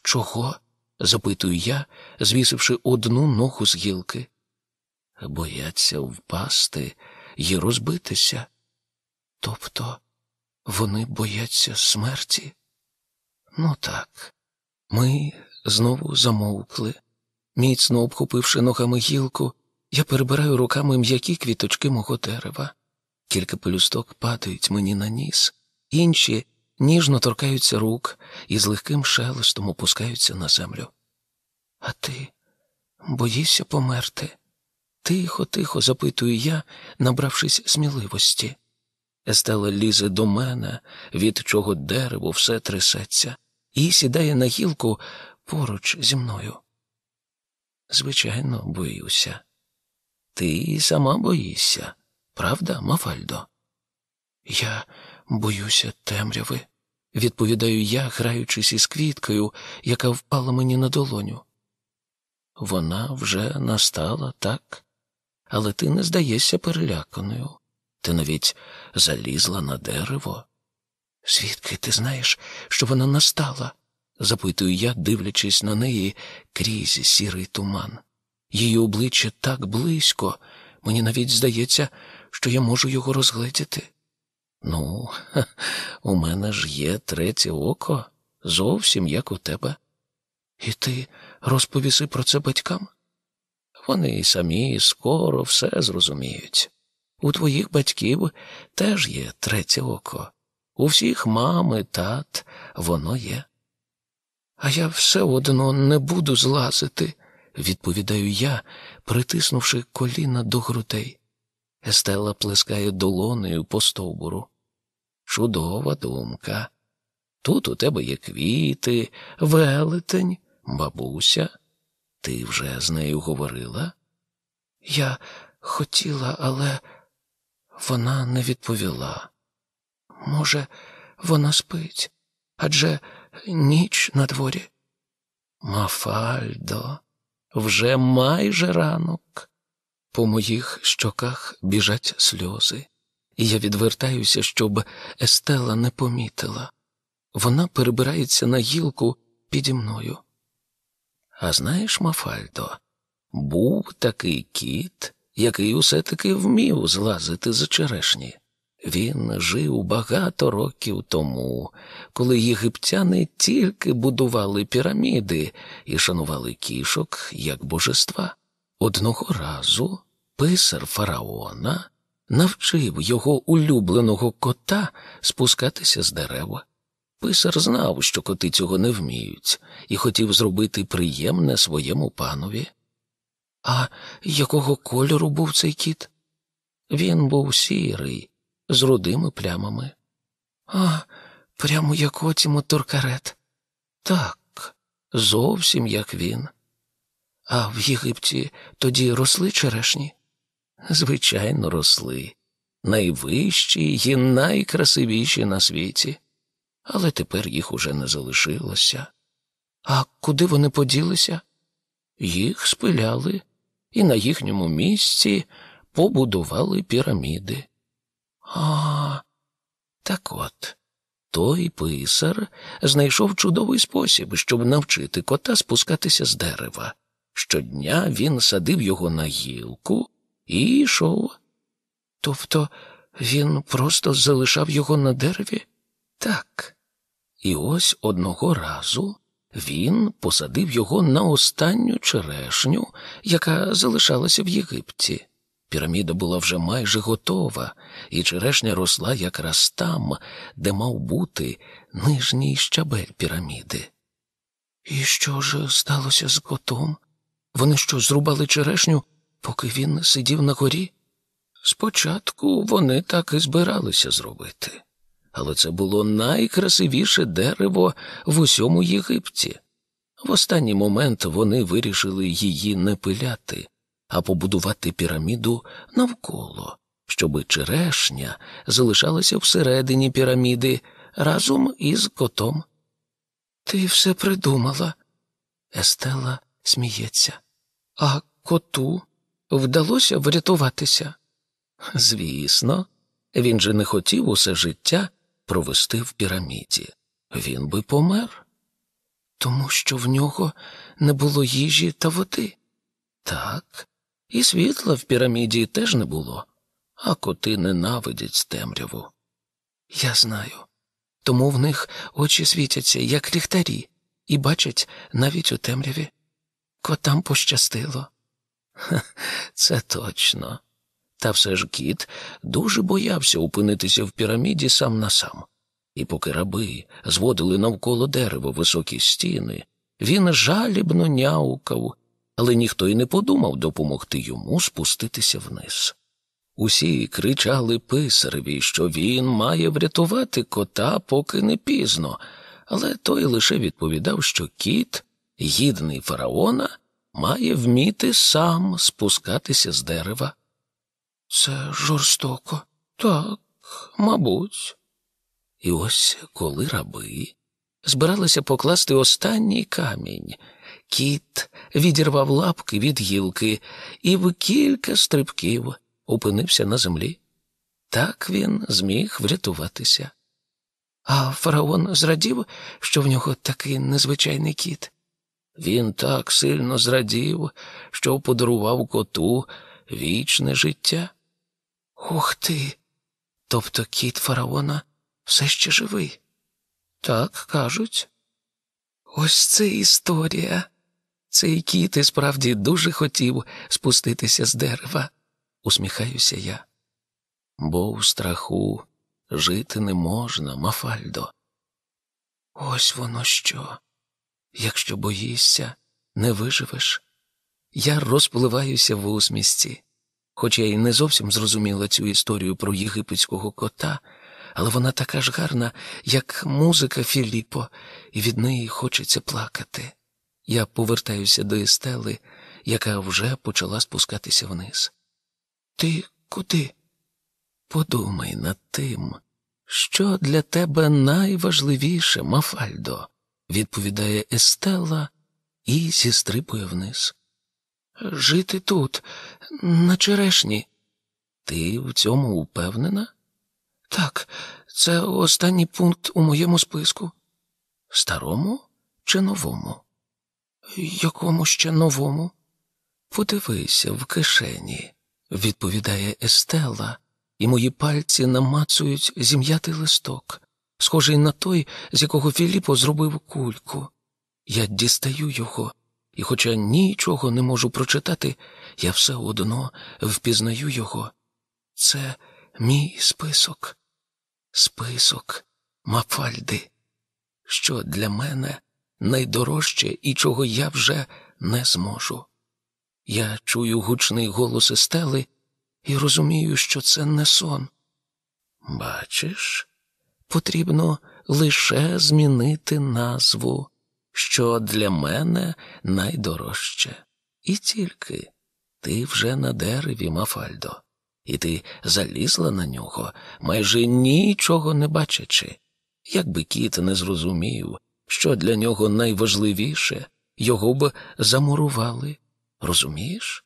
Чого? запитую я, звісивши одну ногу з гілки. Бояться впасти і розбитися. Тобто вони бояться смерті? Ну так, ми знову замовкли. Міцно обхопивши ногами гілку, я перебираю руками м'які квіточки мого дерева. Кілька пелюсток падають мені на ніс, інші ніжно торкаються рук і з легким шелестом опускаються на землю. А ти боїшся померти? Тихо, тихо, запитую я, набравшись сміливості. Естела лізе до мене, від чого дерево все трясеться. і сідає на гілку поруч зі мною. Звичайно, боюся. Ти сама боїшся, правда, Мафальдо? Я боюся темряви, відповідаю я, граючись із квіткою, яка впала мені на долоню. Вона вже настала, так, але ти не здаєшся переляканою. Ти навіть залізла на дерево. Звідки ти знаєш, що вона настала? запитую я, дивлячись на неї крізь сірий туман. Її обличчя так близько, мені навіть здається, що я можу його розгледіти. Ну, у мене ж є третє око, зовсім як у тебе. І ти розповіси про це батькам? Вони самі скоро все зрозуміють. У твоїх батьків теж є третє око. У всіх мами, тат, воно є. А я все одно не буду злазити, відповідаю я, притиснувши коліна до грудей. Естела плескає долонею по стовбуру. Чудова думка. Тут у тебе є квіти, велетень, бабуся. Ти вже з нею говорила? Я хотіла, але вона не відповіла. Може, вона спить, адже ніч на дворі. Мафальдо, вже майже ранок. По моїх щоках біжать сльози, і я відвертаюся, щоб Естела не помітила. Вона перебирається на гілку піді мною. А знаєш, Мафальдо, був такий кіт, який усе таки вмів злазити з черешні. Він жив багато років тому, коли єгиптяни тільки будували піраміди і шанували кішок як божества. Одного разу писар фараона навчив його улюбленого кота спускатися з дерева. Писар знав, що коти цього не вміють, і хотів зробити приємне своєму панові. А якого кольору був цей кіт? Він був сірий, з рудими плямами. А, прямо як отімо Торкарет. Так, зовсім як він. А в Єгипті тоді росли черешні? Звичайно, росли. Найвищі і найкрасивіші на світі. Але тепер їх уже не залишилося. А куди вони поділися? Їх спиляли, і на їхньому місці побудували піраміди. А, так от, той писар знайшов чудовий спосіб, щоб навчити кота спускатися з дерева. Щодня він садив його на гілку і йшов. Тобто він просто залишав його на дереві? Так. І ось одного разу він посадив його на останню черешню, яка залишалася в Єгипті. Піраміда була вже майже готова, і черешня росла якраз там, де мав бути нижній щабель піраміди. І що ж сталося з котом? Вони що, зрубали черешню, поки він сидів на горі? Спочатку вони так і збиралися зробити, але це було найкрасивіше дерево в усьому Єгипті. В останній момент вони вирішили її не пиляти, а побудувати піраміду навколо, щоби черешня залишалася всередині піраміди разом із котом. Ти все придумала. Естела сміється. А коту вдалося врятуватися? Звісно, він же не хотів усе життя провести в піраміді. Він би помер, тому що в нього не було їжі та води. Так, і світла в піраміді теж не було, а коти ненавидять темряву. Я знаю. Тому в них очі світяться, як ліхтарі, і бачать навіть у темряві. Котам пощастило. Ха, це точно. Та все ж кіт дуже боявся опинитися в піраміді сам на сам. І поки раби зводили навколо дерева високі стіни, він жалібно няукав, але ніхто й не подумав допомогти йому спуститися вниз. Усі кричали писареві, що він має врятувати кота, поки не пізно, Але той лише відповідав, що кіт, гідний фараона, має вміти сам спускатися з дерева. Це жорстоко. Так, мабуть. І ось коли раби збиралися покласти останній камінь, кіт відірвав лапки від гілки і в кілька стрибків опинився на землі. Так він зміг врятуватися. А фараон зрадів, що в нього такий незвичайний кіт. Він так сильно зрадів, що подарував коту вічне життя. Ух ти! Тобто кіт фараона все ще живий. Так кажуть. Ось це історія. Цей кіт і справді дуже хотів спуститися з дерева, усміхаюся я. Бо у страху жити не можна, Мафальдо. Ось воно що. Якщо боїшся, не виживеш. Я розпливаюся в усмісті, хоч я й не зовсім зрозуміла цю історію про єгипетського кота, але вона така ж гарна, як музика Філіппо, і від неї хочеться плакати. Я повертаюся до Естели, яка вже почала спускатися вниз. Ти куди? Подумай над тим, що для тебе найважливіше, Мафальдо, відповідає Естела і зістрибує вниз. Жити тут, на черешні. Ти в цьому упевнена? Так, це останній пункт у моєму списку. Старому чи новому? Якому ще новому? Подивися в кишені, відповідає Естела, і мої пальці намацують зім'ятий листок, схожий на той, з якого Філіппо зробив кульку. Я дістаю його, і, хоча нічого не можу прочитати, я все одно впізнаю його. Це мій список, список Мафальди, що для мене найдорожче і чого я вже не зможу. Я чую гучний голос Естели і розумію, що це не сон. Бачиш, потрібно лише змінити назву, що для мене найдорожче. І тільки ти вже на дереві, Мафальдо, і ти залізла на нього, майже нічого не бачачи. Якби кіт не зрозумів, що для нього найважливіше, його б замурували. Розумієш?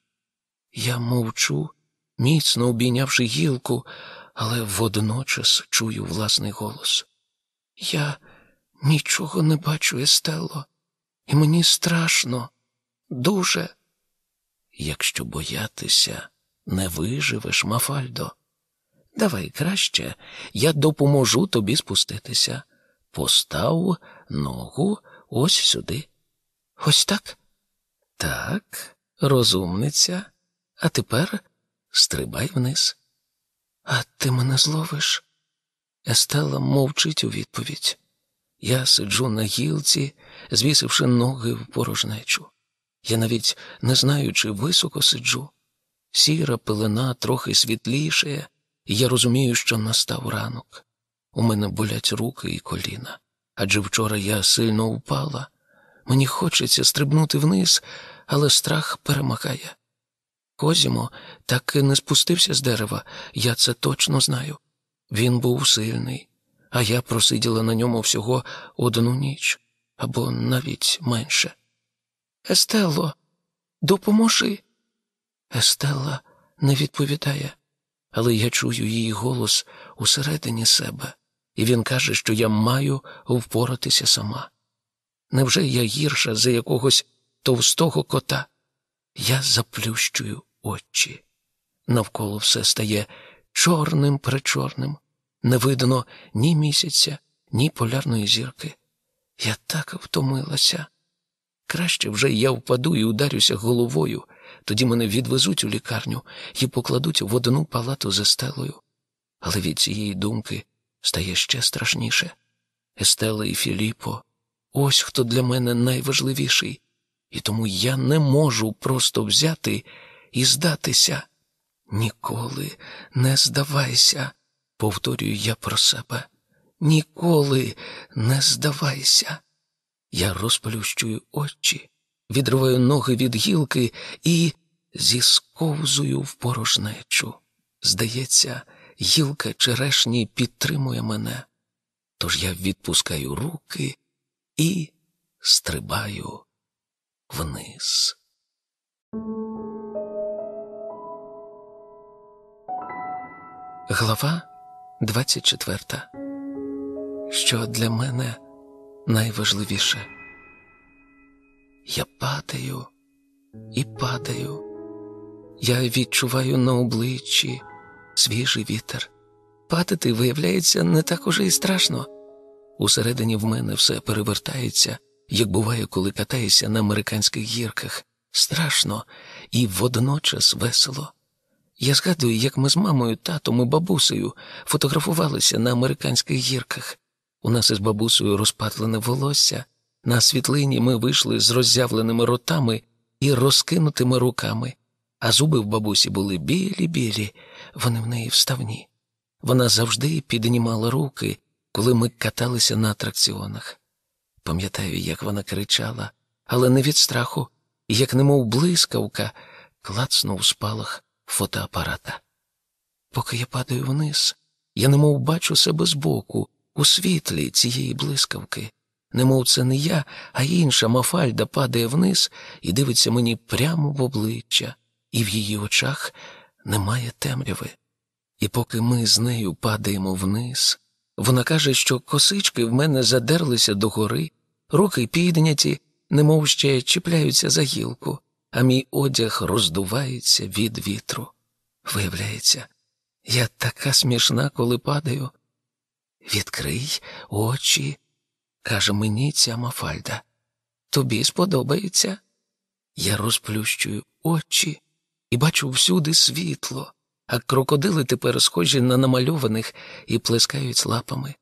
Я мовчу, міцно обійнявши гілку, але водночас чую власний голос. Я нічого не бачу, Естелло, і мені страшно, дуже. Якщо боятися, не виживеш, Мафальдо. Давай краще, я допоможу тобі спуститися. Постав ногу ось сюди. Ось так? Так, розумниця. А тепер стрибай вниз. А ти мене зловиш? Естела мовчить у відповідь. Я сиджу на гілці, звісивши ноги в порожнечу. Я навіть не знаю, чи високо сиджу. Сіра пелена трохи світлішає, і я розумію, що настав ранок. У мене болять руки і коліна. Адже вчора я сильно впала. Мені хочеться стрибнути вниз, але страх перемагає. Козімо так і не спустився з дерева, я це точно знаю. Він був сильний, а я просиділа на ньому всього одну ніч або навіть менше. Естелло, допоможи. Естелла не відповідає, але я чую її голос усередині себе, і він каже, що я маю впоратися сама. Невже я гірша за якогось товстого кота? Я заплющую очі. Навколо все стає чорним пречорним. Не видно ні місяця, ні полярної зірки. Я так втомилася. Краще вже я впаду і ударюся головою, тоді мене відвезуть у лікарню і покладуть в одну палату з Естелою. Але від цієї думки стає ще страшніше. Естела і Філіппо ось хто для мене найважливіший, і тому я не можу просто взяти і здатися. Ніколи не здавайся, повторюю я про себе. ніколи не здавайся. Я розплющую очі, відриваю ноги від гілки і зісковзую в порожнечу. Здається, гілка черешні підтримує мене. Тож я відпускаю руки і стрибаю вниз. Глава 24. Що для мене найважливіше? Я падаю і падаю. Я відчуваю на обличчі свіжий вітер. Падати, виявляється, не так уже і страшно. Усередині в мене все перевертається, як буває, коли катаюся на американських гірках. Страшно і водночас весело. Я згадую, як ми з мамою, татом і бабусею фотографувалися на американських гірках. У нас із бабусею розпатлене волосся. На світлині ми вийшли з роззявленими ротами і розкинутими руками, а зуби в бабусі були білі-білі, вони в неї вставні. Вона завжди піднімала руки, коли ми каталися на атракціонах. Пам'ятаю, як вона кричала, але не від страху, як немов блискавка, клацнув спалах фотоапарата. Поки я падаю вниз, я немов бачу себе збоку, у світлі цієї блискавки. Немов це не я, а інша Мафальда падає вниз і дивиться мені прямо в обличчя, і в її очах немає темряви. І поки ми з нею падаємо вниз, вона каже, що косички в мене задерлися догори, руки підняті, немов ще чіпляються за гілку, а мій одяг роздувається від вітру. Виявляється, я така смішна, коли падаю. Відкрий очі, каже мені ця Мафальда. Тобі сподобається. Я розплющую очі і бачу всюди світло, а крокодили тепер схожі на намальованих і плескають лапами.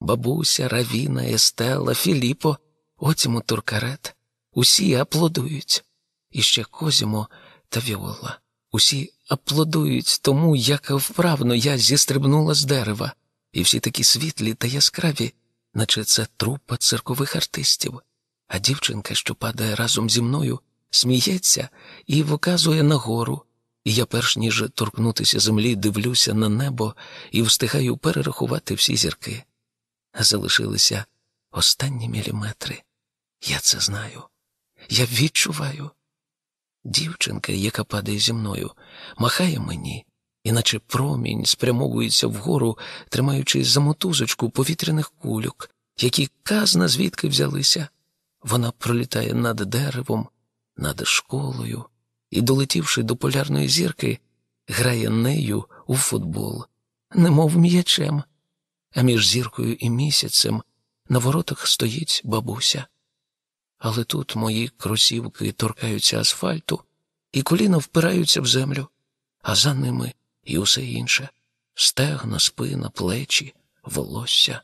Бабуся, Равіна, Естела, Філіпо, Оцімо Туркарет. Усі аплодують. І ще Козімо та Віола. Усі аплодують тому, як вправно я зістрибнула з дерева, і всі такі світлі та яскраві, наче це трупа циркових артистів. А дівчинка, що падає разом зі мною, сміється і вказує нагору, і я, перш ніж торкнутися землі, дивлюся на небо і встигаю перерахувати всі зірки. Залишилися останні міліметри. Я це знаю. Я відчуваю. Дівчинка, яка падає зі мною, махає мені, іначе промінь спрямовується вгору, тримаючись за мотузочку повітряних кульок, які казна звідки взялися. Вона пролітає над деревом, над школою і, долетівши до полярної зірки, грає нею у футбол, немов м'ячем, а між зіркою і місяцем на воротах стоїть бабуся. Але тут мої кросівки торкаються асфальту, і коліна впираються в землю, а за ними і усе інше стегна, спина, плечі, волосся.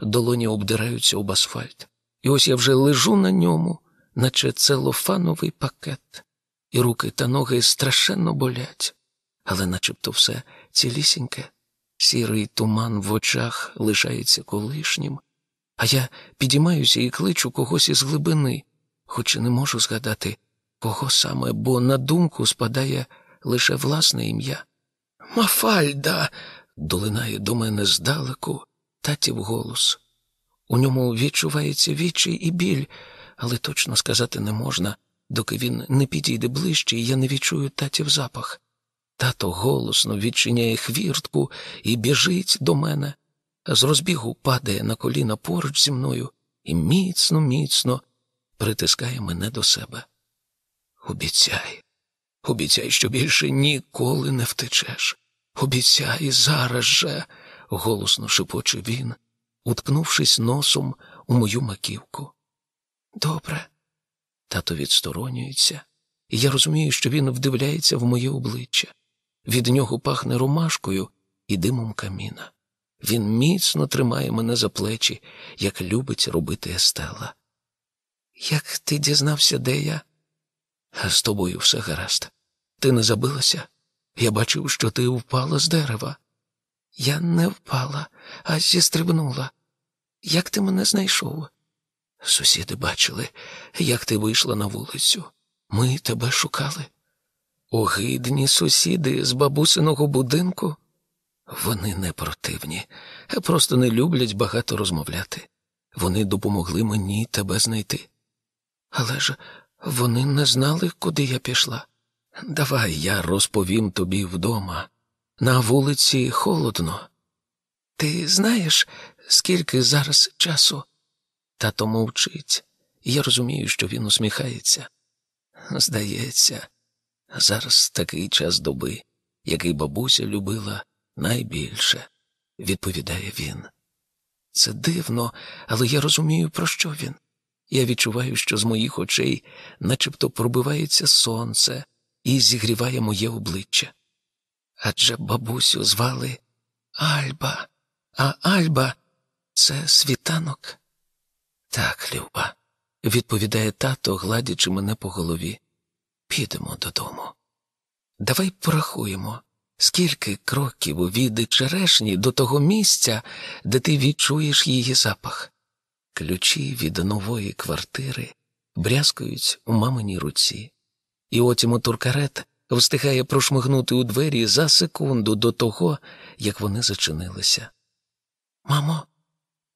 Долоні обдираються об асфальт. І ось я вже лежу на ньому, наче целофановий пакет, і руки та ноги страшенно болять, але начебто все цілісіньке, сірий туман в очах лишається колишнім. А я підіймаюся і кличу когось із глибини, хоч і не можу згадати, кого саме, бо на думку спадає лише власне ім'я. Мафальда. долинає до мене здалеку татів голос. У ньому відчувається відчай і біль, але точно сказати не можна, доки він не підійде ближче, і я не відчую татів запах. Тато голосно відчиняє хвіртку і біжить до мене з розбігу падає на коліна поруч зі мною і міцно, міцно притискає мене до себе. Обіцяй, обіцяй, що більше ніколи не втечеш. Обіцяй зараз же, голосно шепоче він, уткнувшись носом у мою маківку. Добре. Тато відсторонюється, і я розумію, що він вдивляється в моє обличчя. Від нього пахне ромашкою і димом каміна. Він міцно тримає мене за плечі, як любить робити Естела. Як ти дізнався, де я? З тобою все гаразд. Ти не забилася? Я бачив, що ти впала з дерева. Я не впала, а зістрибнула. Як ти мене знайшов? Сусіди бачили, як ти вийшла на вулицю. Ми тебе шукали. Огидні сусіди з бабусиного будинку. Вони не противні, а просто не люблять багато розмовляти. Вони допомогли мені тебе знайти. Але ж вони не знали, куди я пішла. Давай я розповім тобі вдома. На вулиці холодно. Ти знаєш, скільки зараз часу? Тато мовчить, я розумію, що він усміхається. Здається, зараз такий час доби, який бабуся любила найбільше, відповідає він. Це дивно, але я розумію, про що він. Я відчуваю, що з моїх очей начебто пробивається сонце і зігріває моє обличчя. Адже бабусю звали Альба, а Альба це світанок. Так, Люба, відповідає тато, гладячи мене по голові. Підемо додому. Давай порахуємо, скільки кроків від черешні до того місця, де ти відчуєш її запах. Ключі від нової квартири брязкають у маминій руці, і отімо туркарет встигає прошмигнути у двері за секунду до того, як вони зачинилися. Мамо,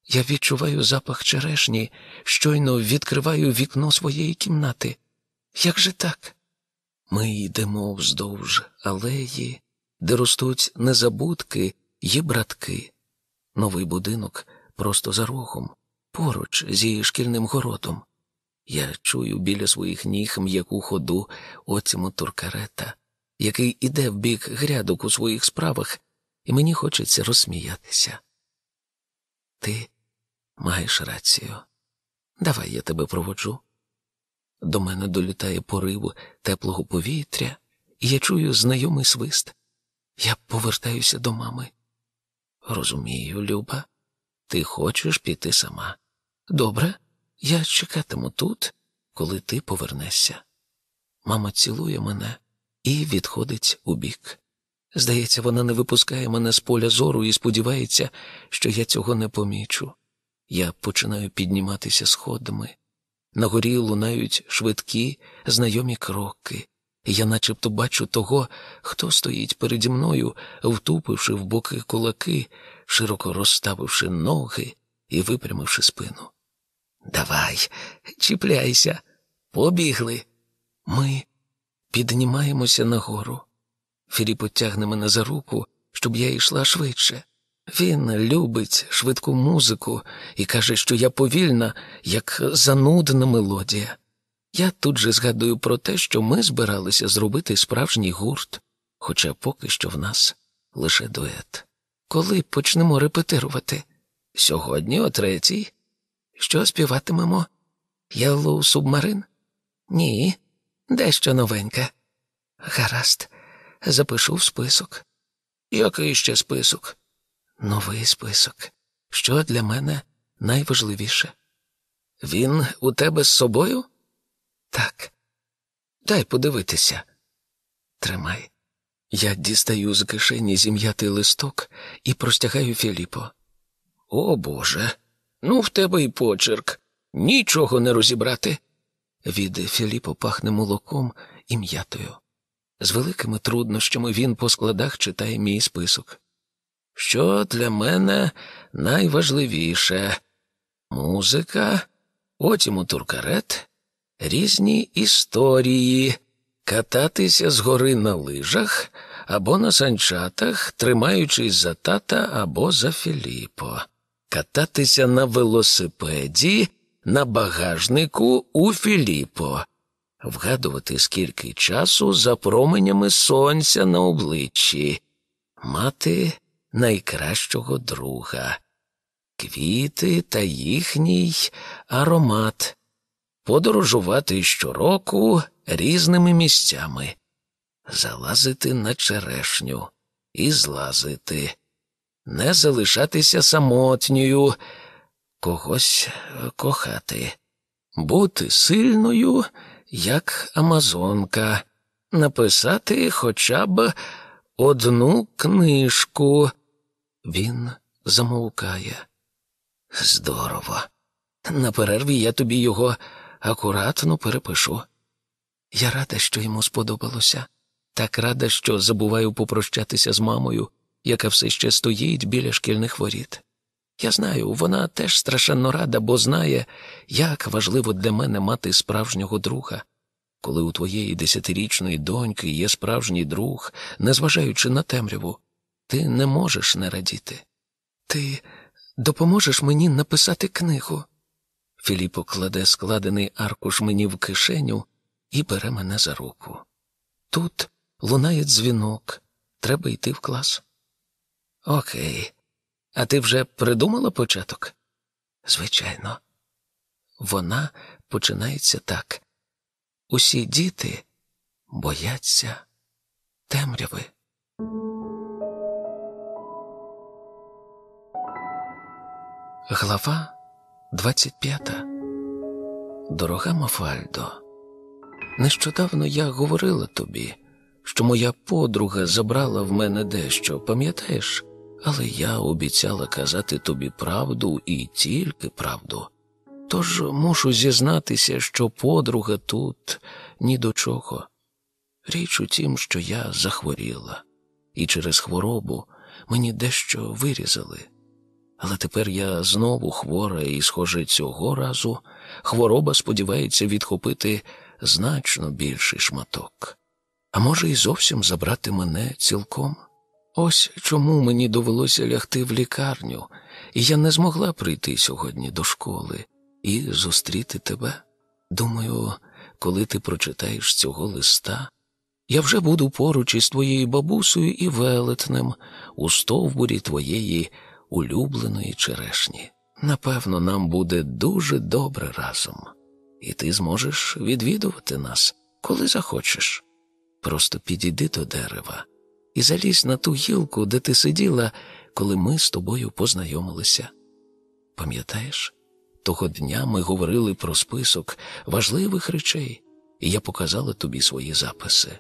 я відчуваю запах черешні, щойно відкриваю вікно своєї кімнати. Як же так? Ми йдемо вздовж алеї, де ростуть незабудки й братки. Новий будинок просто за рогом, поруч зі шкільним городом. Я чую біля своїх ніг м'яку ходу оціму туркарета, який іде в бік грядок у своїх справах, і мені хочеться розсміятися. Ти маєш рацію. Давай я тебе проводжу. До мене долітає порив теплого повітря, і я чую знайомий свист. Я повертаюся до мами. Розумію, Люба, ти хочеш піти сама. Добре, я чекатиму тут, коли ти повернешся. Мама цілує мене і відходить у бік. Здається, вона не випускає мене з поля зору і сподівається, що я цього не помічу. Я починаю підніматися сходами. На горі лунають швидкі, знайомі кроки, я начебто бачу того, хто стоїть переді мною, втупивши в боки кулаки, широко розставивши ноги і випрямивши спину. Давай, чіпляйся, побігли. Ми піднімаємося нагору. Філіп тягне мене за руку, щоб я йшла швидше. Він любить швидку музику і каже, що я повільна, як занудна мелодія. Я тут же згадую про те, що ми збиралися зробити справжній гурт, хоча поки що в нас лише дует. Коли почнемо репетирувати? Сьогодні, о третій. Що співатимемо? Yellow Submarine? Ні, дещо новеньке. Гаразд, запишу в список. Який ще список? Новий список. Що для мене найважливіше? Він у тебе з собою? Так. Дай подивитися. Тримай. Я дістаю з кишені зім'ятий листок і простягаю Філіпо. О Боже, ну в тебе й почерк. Нічого не розібрати. Від Філіпо пахне молоком і м'ятою. З великими труднощами він по складах читає мій список. Що для мене найважливіше музика, потім у туркарет, різні історії, кататися з гори на лижах або на санчатах, тримаючись за тата або за Філіпо, кататися на велосипеді, на багажнику у Філіпо, вгадувати, скільки часу за променями сонця на обличчі, мати найкращого друга, квіти та їхній аромат, подорожувати щороку різними місцями, залазити на черешню і злазити, не залишатися самотньою, когось кохати, бути сильною, як Амазонка, написати хоча б одну книжку Він замовкає. Здорово. На перерві я тобі його акуратно перепишу. Я рада, що йому сподобалося. Так рада, що забуваю попрощатися з мамою, яка все ще стоїть біля шкільних воріт. Я знаю, вона теж страшенно рада, бо знає, як важливо для мене мати справжнього друга. Коли у твоєї десятирічної доньки є справжній друг, незважаючи на темряву, ти не можеш не радіти. Ти допоможеш мені написати книгу. Філіппо кладе складений аркуш мені в кишеню і бере мене за руку. Тут лунає дзвінок. Треба йти в клас. Окей. А ти вже придумала початок? Звичайно. Вона починається так. Усі діти бояться темряви. Глава 25 Дорога Мафальдо. Нещодавно я говорила тобі, що моя подруга забрала в мене дещо, пам'ятаєш? Але я обіцяла казати тобі правду і тільки правду. Тож мушу зізнатися, що подруга тут ні до чого. Річ у тім, що я захворіла, і через хворобу мені дещо вирізали. Але тепер я знову хвора, і, схоже, цього разу хвороба сподівається відхопити значно більший шматок, а може, і зовсім забрати мене цілком. Ось чому мені довелося лягти в лікарню, і я не змогла прийти сьогодні до школи і зустріти тебе. Думаю, коли ти прочитаєш цього листа, я вже буду поруч із твоєю бабусею і велетнем у стовбурі твоєї улюбленої черешні. Напевно, нам буде дуже добре разом, і ти зможеш відвідувати нас, коли захочеш. Просто підійди до дерева і залізь на ту гілку, де ти сиділа, коли ми з тобою познайомилися. Пам'ятаєш, того дня ми говорили про список важливих речей, і я показала тобі свої записи.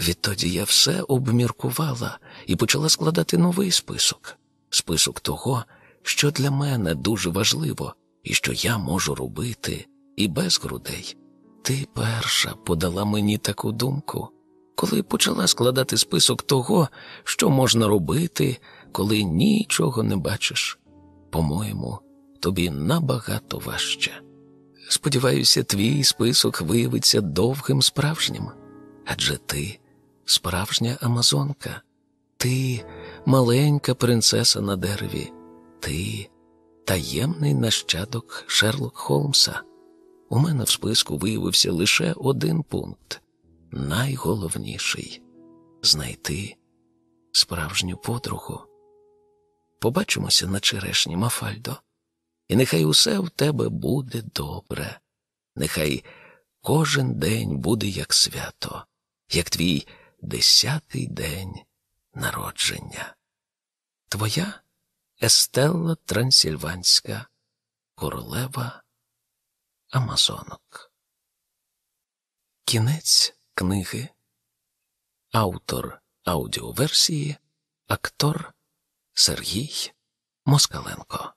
Відтоді я все обміркувала і почала складати новий список список того, що для мене дуже важливо і що я можу робити і без грудей. Ти перша подала мені таку думку, коли почала складати список того, що можна робити, коли нічого не бачиш. По-моєму, тобі набагато важче. Сподіваюся, твій список виявиться довгим справжнім, адже ти справжня Амазонка, ти маленька принцеса на дереві, ти таємний нащадок Шерлок Холмса. У мене в списку виявився лише один пункт найголовніший знайти справжню подругу. Побачимося на черешні, Мафальдо, і нехай усе в тебе буде добре, нехай кожен день буде як свято, як твій десятий день народження. Твоя Естелла Трансильванська, королева Амазонок. Кінець книги. Автор аудіоверсії, актор Сергій Москаленко.